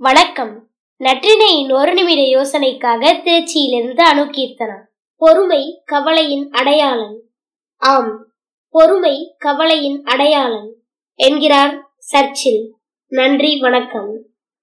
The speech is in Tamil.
வணக்கம். நற்றினையின் ஒரு நிமிட யோசனைக்காக திருச்சியிலிருந்து அணுகீர்த்தனா பொறுமை கவலையின் அடையாளம். ஆம் பொறுமை கவலையின் அடையாளம் என்கிறார் சர்ச்சில். நன்றி வணக்கம்.